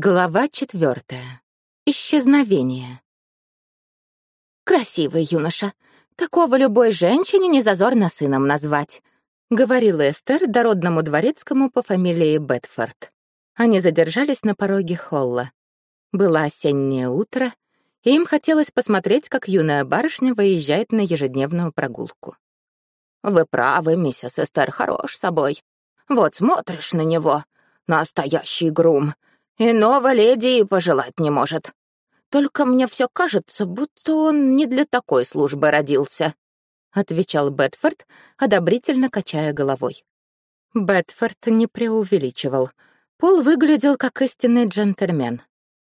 Глава четвертая. Исчезновение. «Красивый юноша. Такого любой женщине не зазорно сыном назвать», — говорила Эстер дородному дворецкому по фамилии Бетфорд. Они задержались на пороге холла. Было осеннее утро, и им хотелось посмотреть, как юная барышня выезжает на ежедневную прогулку. «Вы правы, миссис Эстер, хорош собой. Вот смотришь на него. Настоящий грум. Иного леди и пожелать не может. Только мне все кажется, будто он не для такой службы родился», — отвечал Бетфорд, одобрительно качая головой. Бетфорд не преувеличивал. Пол выглядел как истинный джентльмен.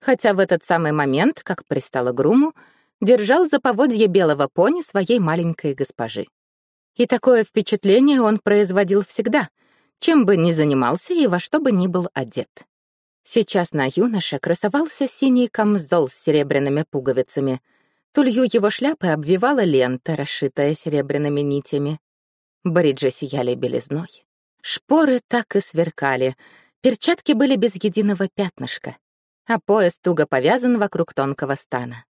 Хотя в этот самый момент, как пристало груму, держал за поводье белого пони своей маленькой госпожи. И такое впечатление он производил всегда, чем бы ни занимался и во что бы ни был одет. Сейчас на юноше красовался синий камзол с серебряными пуговицами. Тулью его шляпы обвивала лента, расшитая серебряными нитями. Бриджи сияли белизной. Шпоры так и сверкали. Перчатки были без единого пятнышка. А пояс туго повязан вокруг тонкого стана.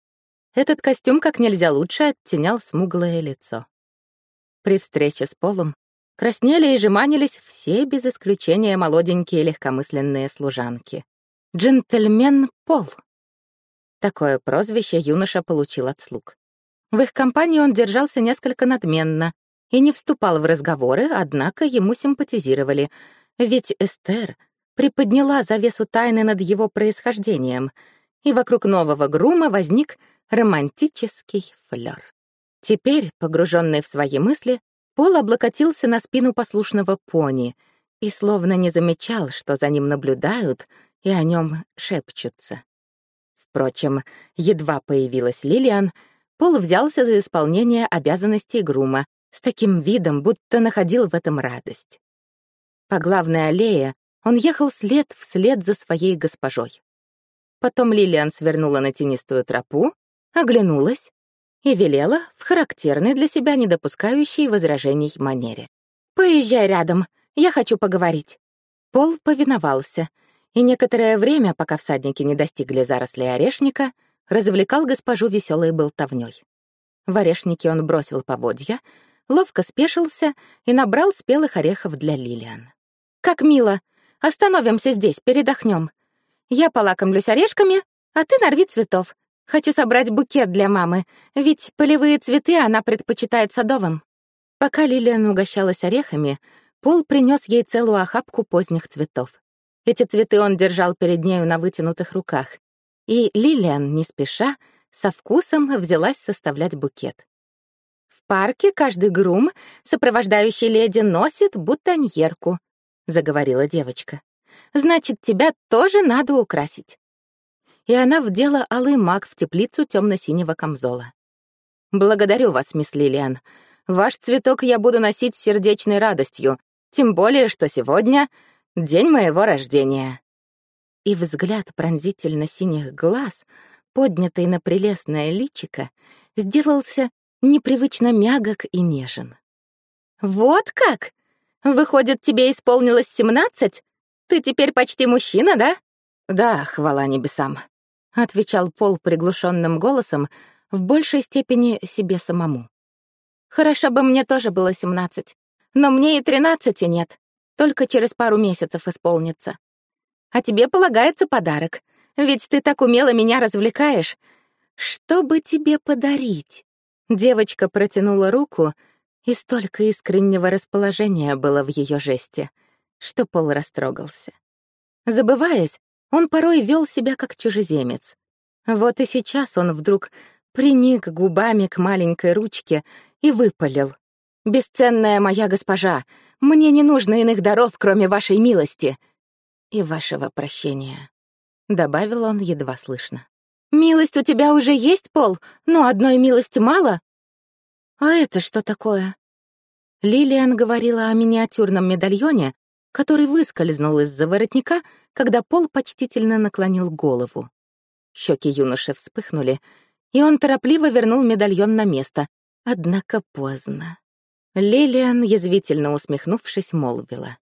Этот костюм как нельзя лучше оттенял смуглое лицо. При встрече с Полом Краснели и жеманились все без исключения молоденькие легкомысленные служанки. «Джентльмен Пол». Такое прозвище юноша получил от слуг. В их компании он держался несколько надменно и не вступал в разговоры, однако ему симпатизировали, ведь Эстер приподняла завесу тайны над его происхождением, и вокруг нового грума возник романтический флёр. Теперь, погруженный в свои мысли, Пол облокотился на спину послушного пони и словно не замечал, что за ним наблюдают и о нем шепчутся. Впрочем, едва появилась Лилиан, Пол взялся за исполнение обязанностей грума с таким видом, будто находил в этом радость. По главной аллее он ехал след вслед за своей госпожой. Потом Лилиан свернула на тенистую тропу, оглянулась и велела в характерной для себя не допускающей возражений манере. «Поезжай рядом, я хочу поговорить». Пол повиновался, и некоторое время, пока всадники не достигли зарослей орешника, развлекал госпожу веселой болтовнёй. В орешнике он бросил поводья, ловко спешился и набрал спелых орехов для Лилиан. «Как мило! Остановимся здесь, передохнем. Я полакомлюсь орешками, а ты нарви цветов. Хочу собрать букет для мамы, ведь полевые цветы она предпочитает садовым. Пока Лилиан угощалась орехами, Пол принес ей целую охапку поздних цветов. Эти цветы он держал перед нею на вытянутых руках. И Лилиан, не спеша, со вкусом взялась составлять букет. «В парке каждый грум, сопровождающий леди, носит бутоньерку», — заговорила девочка. «Значит, тебя тоже надо украсить и она вдела алый маг в теплицу темно-синего камзола. «Благодарю вас, мисс Лилиан. Ваш цветок я буду носить с сердечной радостью, тем более, что сегодня — день моего рождения». И взгляд пронзительно-синих глаз, поднятый на прелестное личико, сделался непривычно мягок и нежен. «Вот как? Выходит, тебе исполнилось семнадцать? Ты теперь почти мужчина, да?» «Да, хвала небесам», — отвечал Пол приглушенным голосом, в большей степени себе самому. «Хорошо бы мне тоже было семнадцать, но мне и тринадцати нет, только через пару месяцев исполнится. А тебе полагается подарок, ведь ты так умело меня развлекаешь. Что бы тебе подарить?» Девочка протянула руку, и столько искреннего расположения было в ее жесте, что Пол растрогался. Забываясь, он порой вел себя как чужеземец. Вот и сейчас он вдруг приник губами к маленькой ручке и выпалил. «Бесценная моя госпожа, мне не нужно иных даров, кроме вашей милости и вашего прощения», — добавил он едва слышно. «Милость у тебя уже есть, Пол, но одной милости мало?» «А это что такое?» Лилиан говорила о миниатюрном медальоне, который выскользнул из-за воротника, когда Пол почтительно наклонил голову. Щеки юноши вспыхнули, и он торопливо вернул медальон на место, однако поздно. Лилиан, язвительно усмехнувшись, молвила.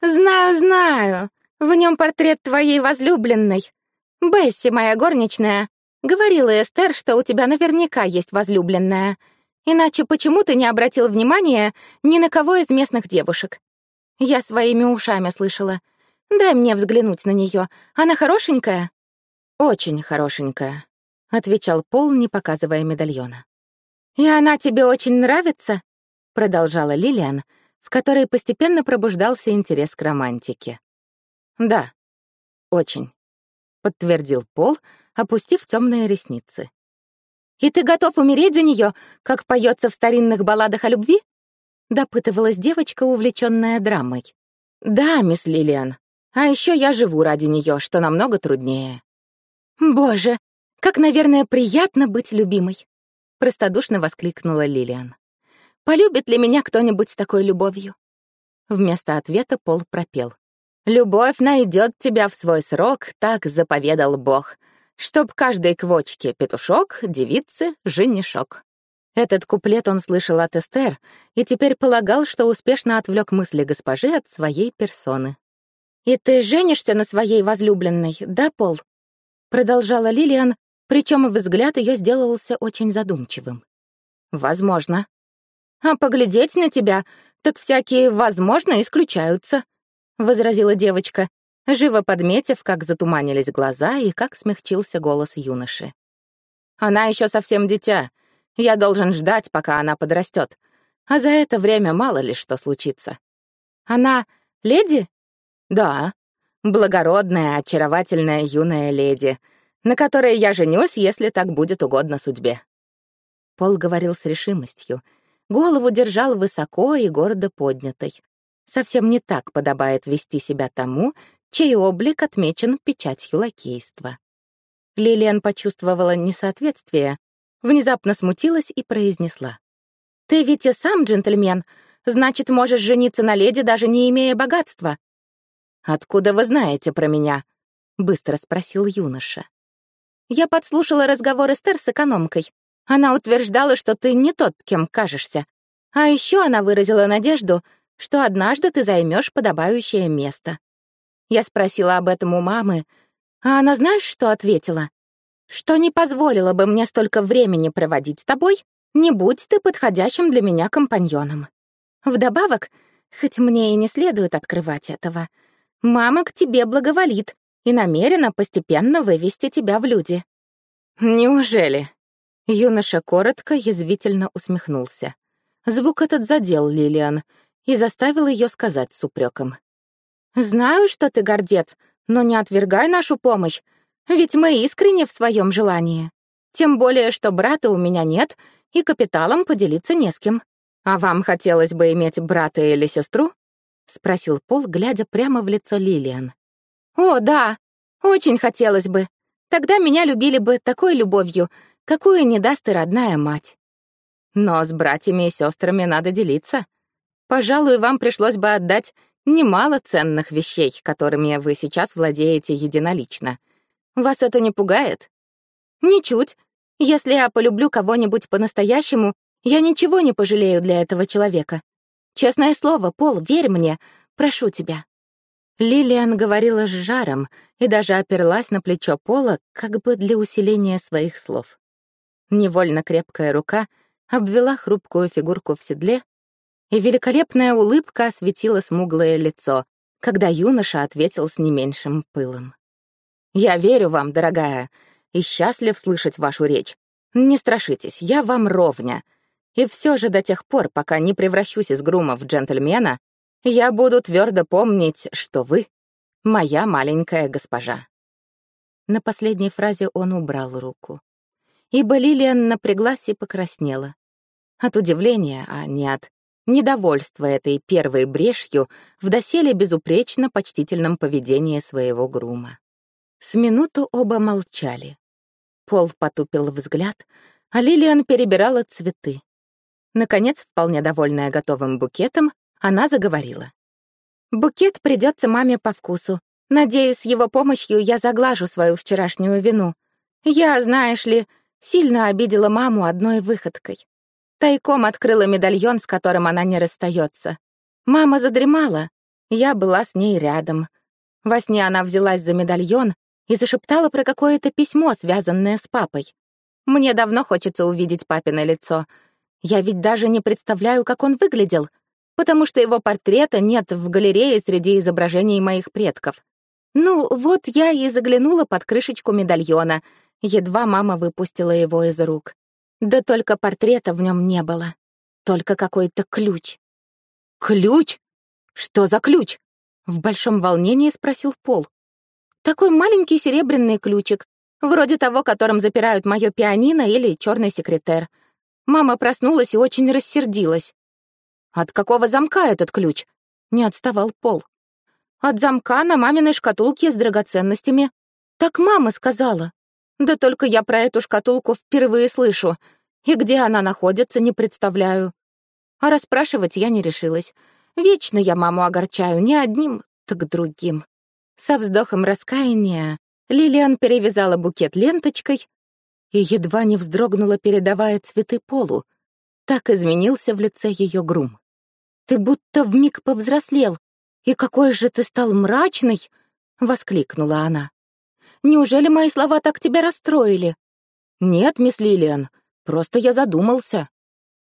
«Знаю, знаю. В нем портрет твоей возлюбленной. Бесси, моя горничная, говорила Эстер, что у тебя наверняка есть возлюбленная. Иначе почему ты не обратил внимания ни на кого из местных девушек? Я своими ушами слышала. Дай мне взглянуть на нее. Она хорошенькая? Очень хорошенькая, отвечал Пол, не показывая медальона. И она тебе очень нравится? продолжала Лилиан, в которой постепенно пробуждался интерес к романтике. Да, очень подтвердил Пол, опустив темные ресницы. И ты готов умереть за нее, как поется в старинных балладах о любви? допытывалась девочка, увлеченная драмой. Да, мисс Лилиан. А еще я живу ради нее, что намного труднее. Боже, как, наверное, приятно быть любимой, простодушно воскликнула Лилиан. Полюбит ли меня кто-нибудь с такой любовью? Вместо ответа Пол пропел. Любовь найдет тебя в свой срок, так заповедал Бог, чтоб каждой квочке петушок, девице — женишок. Этот куплет он слышал от Эстер и теперь полагал, что успешно отвлек мысли госпожи от своей персоны. «И ты женишься на своей возлюбленной, да, Пол?» Продолжала Лилиан, причем взгляд ее сделался очень задумчивым. «Возможно. А поглядеть на тебя, так всякие «возможно» исключаются», — возразила девочка, живо подметив, как затуманились глаза и как смягчился голос юноши. «Она еще совсем дитя. Я должен ждать, пока она подрастет. А за это время мало ли что случится. Она леди? Да, благородная, очаровательная юная леди, на которой я женюсь, если так будет угодно судьбе. Пол говорил с решимостью. Голову держал высоко и гордо поднятой. Совсем не так подобает вести себя тому, чей облик отмечен печатью лакейства. Лилиан почувствовала несоответствие, внезапно смутилась и произнесла. «Ты ведь и сам джентльмен, значит, можешь жениться на леди, даже не имея богатства». «Откуда вы знаете про меня?» — быстро спросил юноша. «Я подслушала разговор Эстер с экономкой. Она утверждала, что ты не тот, кем кажешься. А еще она выразила надежду, что однажды ты займешь подобающее место. Я спросила об этом у мамы, а она знаешь, что ответила? Что не позволила бы мне столько времени проводить с тобой, не будь ты подходящим для меня компаньоном. Вдобавок, хоть мне и не следует открывать этого, мама к тебе благоволит и намерена постепенно вывести тебя в люди. Неужели? Юноша коротко, язвительно усмехнулся. Звук этот задел Лилиан — и заставил ее сказать с упреком. «Знаю, что ты гордец, но не отвергай нашу помощь, ведь мы искренне в своем желании. Тем более, что брата у меня нет, и капиталом поделиться не с кем. А вам хотелось бы иметь брата или сестру?» — спросил Пол, глядя прямо в лицо Лилиан. «О, да, очень хотелось бы. Тогда меня любили бы такой любовью, какую не даст и родная мать. Но с братьями и сестрами надо делиться. Пожалуй, вам пришлось бы отдать немало ценных вещей, которыми вы сейчас владеете единолично. Вас это не пугает? Ничуть. Если я полюблю кого-нибудь по-настоящему, я ничего не пожалею для этого человека. Честное слово, Пол, верь мне, прошу тебя. Лилиан говорила с жаром и даже оперлась на плечо Пола, как бы для усиления своих слов. Невольно крепкая рука обвела хрупкую фигурку в седле и великолепная улыбка осветила смуглое лицо, когда юноша ответил с не меньшим пылом. «Я верю вам, дорогая, и счастлив слышать вашу речь. Не страшитесь, я вам ровня. И все же до тех пор, пока не превращусь из грума в джентльмена, я буду твердо помнить, что вы — моя маленькая госпожа». На последней фразе он убрал руку. Ибо Лилиан напряглась и покраснела. От удивления, а не от недовольство этой первой брешью в доселе безупречно почтительном поведении своего грума. С минуту оба молчали. Пол потупил взгляд, а Лилиан перебирала цветы. Наконец, вполне довольная готовым букетом, она заговорила. «Букет придется маме по вкусу. Надеюсь, его помощью я заглажу свою вчерашнюю вину. Я, знаешь ли, сильно обидела маму одной выходкой. Тайком открыла медальон, с которым она не расстается. Мама задремала. Я была с ней рядом. Во сне она взялась за медальон, и зашептала про какое-то письмо, связанное с папой. Мне давно хочется увидеть папино лицо. Я ведь даже не представляю, как он выглядел, потому что его портрета нет в галерее среди изображений моих предков. Ну, вот я и заглянула под крышечку медальона. Едва мама выпустила его из рук. Да только портрета в нем не было. Только какой-то ключ. «Ключ? Что за ключ?» В большом волнении спросил Пол. «Такой маленький серебряный ключик, вроде того, которым запирают мое пианино или черный секретер. Мама проснулась и очень рассердилась. «От какого замка этот ключ?» — не отставал Пол. «От замка на маминой шкатулке с драгоценностями. Так мама сказала. Да только я про эту шкатулку впервые слышу, и где она находится, не представляю. А расспрашивать я не решилась. Вечно я маму огорчаю не одним, так другим. Со вздохом раскаяния Лилиан перевязала букет ленточкой и едва не вздрогнула, передавая цветы Полу. Так изменился в лице ее грум. «Ты будто вмиг повзрослел, и какой же ты стал мрачный!» — воскликнула она. Неужели мои слова так тебя расстроили?» «Нет, мисс Лилиан, просто я задумался».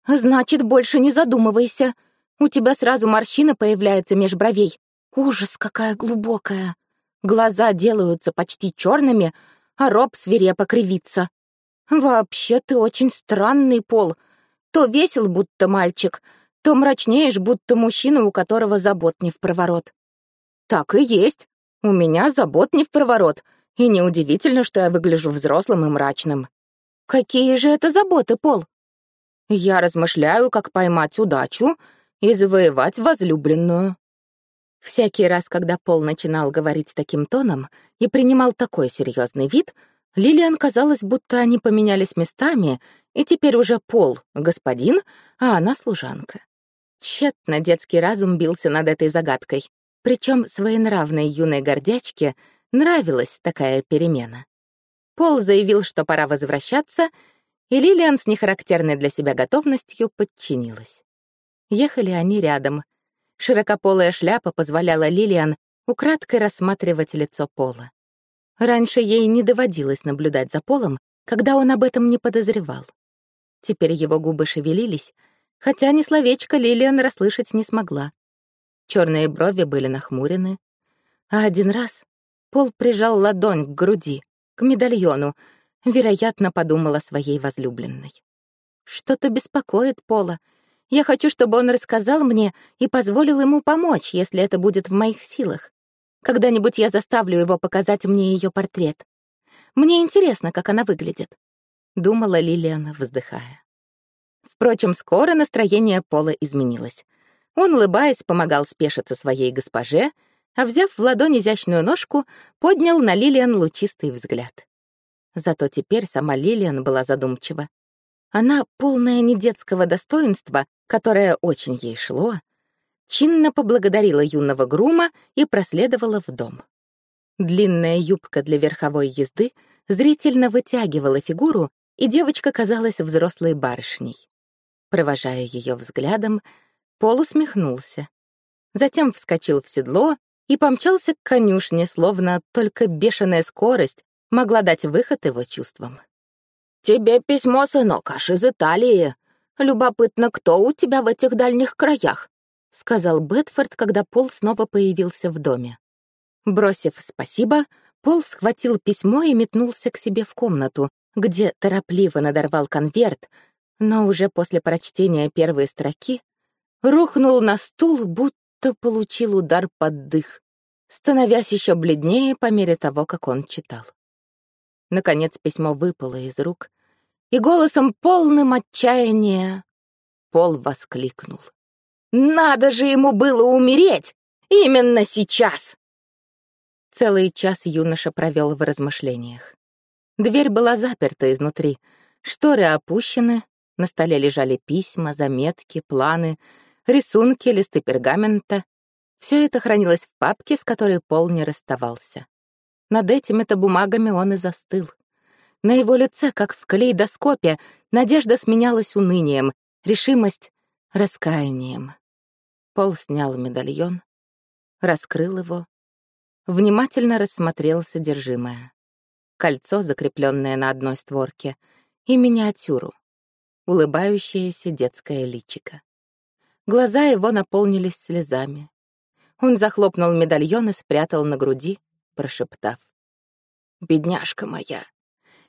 «Значит, больше не задумывайся. У тебя сразу морщина появляется меж бровей. Ужас, какая глубокая. Глаза делаются почти черными, а роб свирепо кривится. Вообще ты очень странный пол. То весел, будто мальчик, то мрачнеешь, будто мужчина, у которого забот не в проворот». «Так и есть. У меня забот не в проворот», и неудивительно, что я выгляжу взрослым и мрачным. Какие же это заботы, Пол? Я размышляю, как поймать удачу и завоевать возлюбленную. Всякий раз, когда Пол начинал говорить таким тоном и принимал такой серьезный вид, Лилиан казалось, будто они поменялись местами, и теперь уже Пол — господин, а она — служанка. Тщетно детский разум бился над этой загадкой, причем своенравной юной гордячке — Нравилась такая перемена. Пол заявил, что пора возвращаться, и Лилиан с нехарактерной для себя готовностью подчинилась. Ехали они рядом. Широкополая шляпа позволяла Лилиан украдкой рассматривать лицо Пола. Раньше ей не доводилось наблюдать за Полом, когда он об этом не подозревал. Теперь его губы шевелились, хотя ни словечко Лилиан расслышать не смогла. Черные брови были нахмурены, а один раз Пол прижал ладонь к груди, к медальону, вероятно, подумал о своей возлюбленной. Что-то беспокоит Пола. Я хочу, чтобы он рассказал мне и позволил ему помочь, если это будет в моих силах. Когда-нибудь я заставлю его показать мне ее портрет. Мне интересно, как она выглядит», — думала Лилиана, вздыхая. Впрочем, скоро настроение Пола изменилось. Он, улыбаясь, помогал спешиться своей госпоже — а, взяв в ладонь изящную ножку, поднял на Лилиан лучистый взгляд. Зато теперь сама Лилиан была задумчива. Она, полная недетского достоинства, которое очень ей шло, чинно поблагодарила юного грума и проследовала в дом. Длинная юбка для верховой езды зрительно вытягивала фигуру, и девочка казалась взрослой барышней. Провожая ее взглядом, Пол усмехнулся. Затем вскочил в седло и помчался к конюшне, словно только бешеная скорость могла дать выход его чувствам. «Тебе письмо, сынок, аж из Италии. Любопытно, кто у тебя в этих дальних краях?» — сказал Бетфорд, когда Пол снова появился в доме. Бросив «спасибо», Пол схватил письмо и метнулся к себе в комнату, где торопливо надорвал конверт, но уже после прочтения первой строки рухнул на стул, будто получил удар под дых, становясь еще бледнее по мере того, как он читал. Наконец письмо выпало из рук, и голосом полным отчаяния Пол воскликнул. «Надо же ему было умереть! Именно сейчас!» Целый час юноша провел в размышлениях. Дверь была заперта изнутри, шторы опущены, на столе лежали письма, заметки, планы — рисунки, листы пергамента. Все это хранилось в папке, с которой Пол не расставался. Над этими-то бумагами он и застыл. На его лице, как в калейдоскопе, надежда сменялась унынием, решимость — раскаянием. Пол снял медальон, раскрыл его, внимательно рассмотрел содержимое. Кольцо, закрепленное на одной створке, и миниатюру, улыбающееся детское личико. Глаза его наполнились слезами. Он захлопнул медальон и спрятал на груди, прошептав. «Бедняжка моя,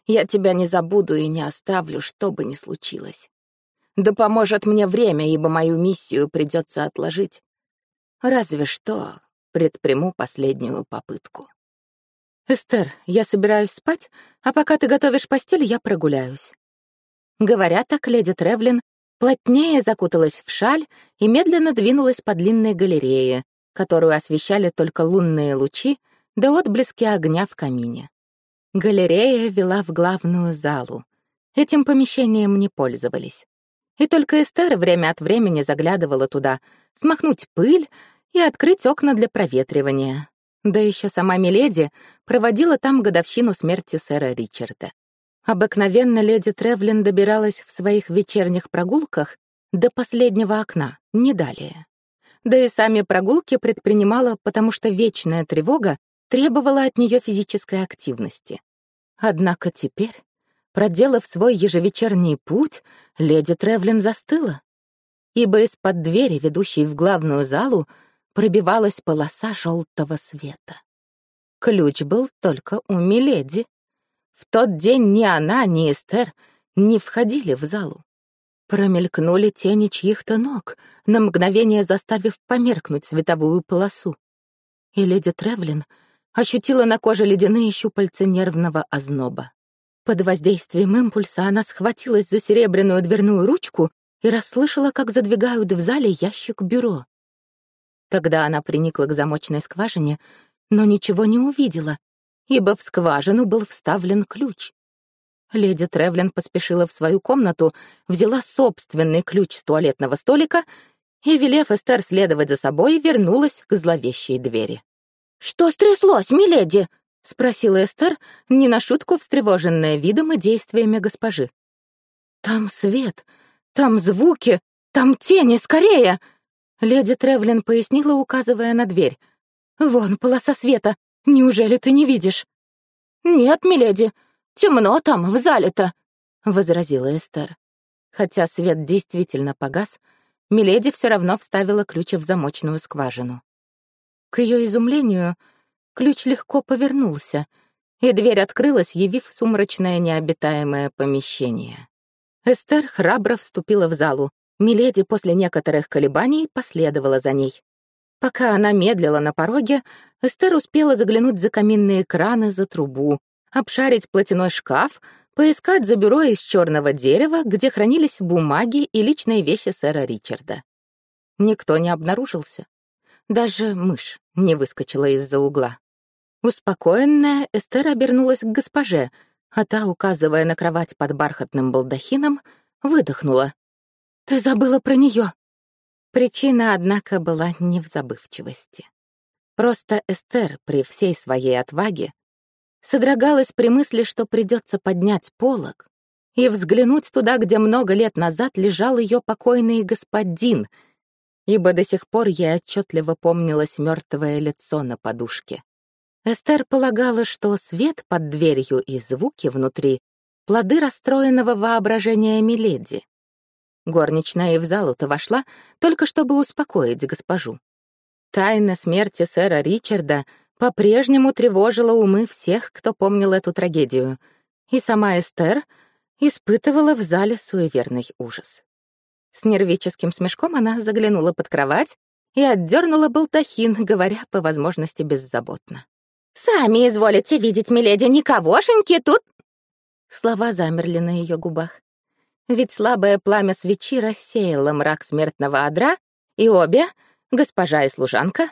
я тебя не забуду и не оставлю, что бы ни случилось. Да поможет мне время, ибо мою миссию придется отложить. Разве что предприму последнюю попытку». «Эстер, я собираюсь спать, а пока ты готовишь постель, я прогуляюсь». Говоря так, леди Тревлин плотнее закуталась в шаль и медленно двинулась по длинной галерее, которую освещали только лунные лучи да отблески огня в камине. Галерея вела в главную залу. Этим помещением не пользовались. И только Эстер время от времени заглядывала туда, смахнуть пыль и открыть окна для проветривания. Да еще сама Миледи проводила там годовщину смерти сэра Ричарда. Обыкновенно леди Тревлин добиралась в своих вечерних прогулках до последнего окна, не далее. Да и сами прогулки предпринимала, потому что вечная тревога требовала от нее физической активности. Однако теперь, проделав свой ежевечерний путь, леди Тревлин застыла, ибо из-под двери, ведущей в главную залу, пробивалась полоса желтого света. Ключ был только у Миледи. В тот день ни она, ни Эстер не входили в залу. Промелькнули тени чьих-то ног, на мгновение заставив померкнуть световую полосу. И леди Тревлин ощутила на коже ледяные щупальца нервного озноба. Под воздействием импульса она схватилась за серебряную дверную ручку и расслышала, как задвигают в зале ящик бюро. Тогда она приникла к замочной скважине, но ничего не увидела, ибо в скважину был вставлен ключ. Леди Тревлин поспешила в свою комнату, взяла собственный ключ с туалетного столика и, велев Эстер следовать за собой, вернулась к зловещей двери. «Что стряслось, миледи?» — спросила Эстер, не на шутку встревоженная видом и действиями госпожи. «Там свет, там звуки, там тени, скорее!» Леди Тревлин пояснила, указывая на дверь. «Вон полоса света, неужели ты не видишь?» «Нет, миледи, темно там, в зале-то», — возразила Эстер. Хотя свет действительно погас, Миледи все равно вставила ключ в замочную скважину. К ее изумлению, ключ легко повернулся, и дверь открылась, явив сумрачное необитаемое помещение. Эстер храбро вступила в залу. Миледи после некоторых колебаний последовала за ней. Пока она медлила на пороге, Эстер успела заглянуть за каминные краны, за трубу, обшарить платяной шкаф, поискать за бюро из черного дерева, где хранились бумаги и личные вещи сэра Ричарда. Никто не обнаружился. Даже мышь не выскочила из-за угла. Успокоенная, Эстер обернулась к госпоже, а та, указывая на кровать под бархатным балдахином, выдохнула. «Ты забыла про нее. Причина, однако, была не в забывчивости. Просто Эстер при всей своей отваге содрогалась при мысли, что придется поднять полог и взглянуть туда, где много лет назад лежал ее покойный господин — ибо до сих пор ей отчетливо помнилось мертвое лицо на подушке. Эстер полагала, что свет под дверью и звуки внутри — плоды расстроенного воображения Миледи. Горничная и в залу-то вошла, только чтобы успокоить госпожу. Тайна смерти сэра Ричарда по-прежнему тревожила умы всех, кто помнил эту трагедию, и сама Эстер испытывала в зале суеверный ужас. С нервическим смешком она заглянула под кровать и отдернула болтахин, говоря по возможности беззаботно. «Сами изволите видеть, миледи, никогошеньки тут...» Слова замерли на ее губах. Ведь слабое пламя свечи рассеяло мрак смертного одра, и обе, госпожа и служанка,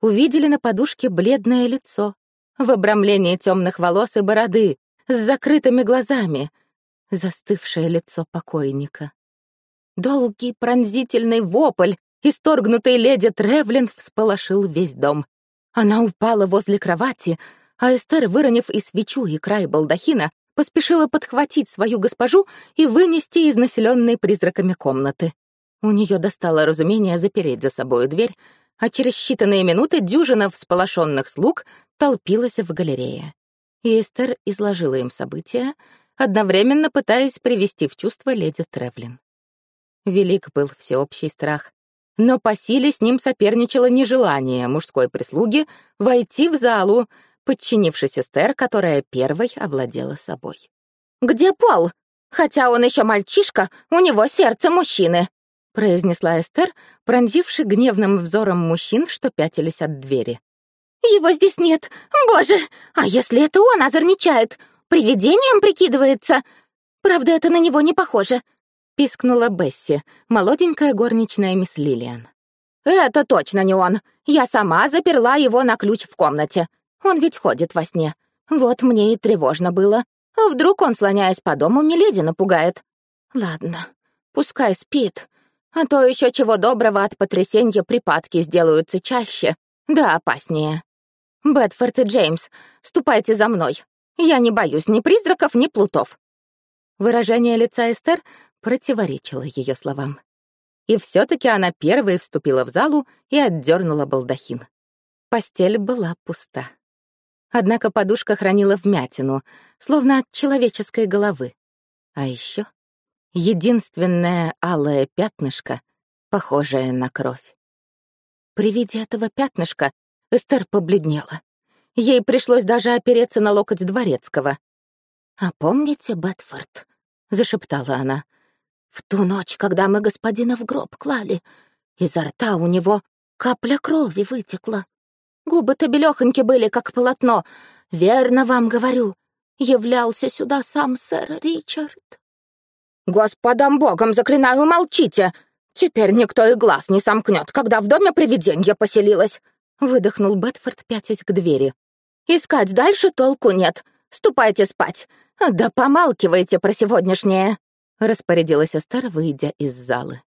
увидели на подушке бледное лицо в обрамлении темных волос и бороды, с закрытыми глазами, застывшее лицо покойника. Долгий пронзительный вопль, исторгнутый леди Тревлин, всполошил весь дом. Она упала возле кровати, а Эстер, выронив и свечу, и край балдахина, поспешила подхватить свою госпожу и вынести из населенной призраками комнаты. У нее достало разумение запереть за собою дверь, а через считанные минуты дюжина всполошенных слуг толпилась в галерее. И Эстер изложила им события, одновременно пытаясь привести в чувство леди Тревлин. Велик был всеобщий страх, но по силе с ним соперничало нежелание мужской прислуги войти в залу, подчинившись Эстер, которая первой овладела собой. «Где Пол? Хотя он еще мальчишка, у него сердце мужчины», произнесла Эстер, пронзивши гневным взором мужчин, что пятились от двери. «Его здесь нет! Боже! А если это он озорничает? Привидением прикидывается? Правда, это на него не похоже!» Пискнула Бесси, молоденькая горничная мисс Лилиан. «Это точно не он! Я сама заперла его на ключ в комнате. Он ведь ходит во сне. Вот мне и тревожно было. Вдруг он, слоняясь по дому, Миледи напугает. Ладно, пускай спит. А то еще чего доброго от потрясения припадки сделаются чаще, да опаснее. Бетфорд и Джеймс, ступайте за мной. Я не боюсь ни призраков, ни плутов. Выражение лица Эстер противоречило ее словам. И все таки она первой вступила в залу и отдернула балдахин. Постель была пуста. Однако подушка хранила вмятину, словно от человеческой головы. А еще единственное алое пятнышко, похожее на кровь. При виде этого пятнышка Эстер побледнела. Ей пришлось даже опереться на локоть дворецкого. «А помните, Бетфорд?» — зашептала она. «В ту ночь, когда мы господина в гроб клали, изо рта у него капля крови вытекла. Губы-то белёхоньки были, как полотно. Верно вам говорю, являлся сюда сам сэр Ричард». «Господом богом, заклинаю, молчите! Теперь никто и глаз не сомкнет, когда в доме привиденье поселилось!» Выдохнул Бетфорд, пятясь к двери. «Искать дальше толку нет. Ступайте спать. Да помалкивайте про сегодняшнее», — распорядилась Эстер, выйдя из залы.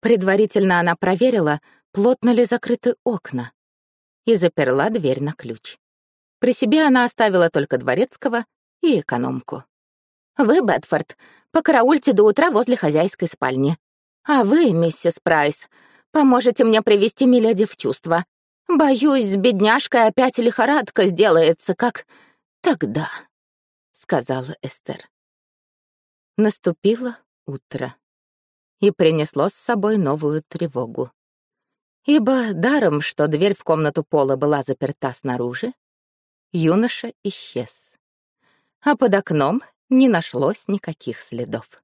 Предварительно она проверила, плотно ли закрыты окна, и заперла дверь на ключ. При себе она оставила только дворецкого и экономку. «Вы, Бетфорд, покараульте до утра возле хозяйской спальни. А вы, миссис Прайс, поможете мне привести Миледи в чувство. Боюсь, с бедняжкой опять лихорадка сделается, как тогда», — сказала Эстер. Наступило утро и принесло с собой новую тревогу. Ибо даром, что дверь в комнату Пола была заперта снаружи, юноша исчез. А под окном не нашлось никаких следов.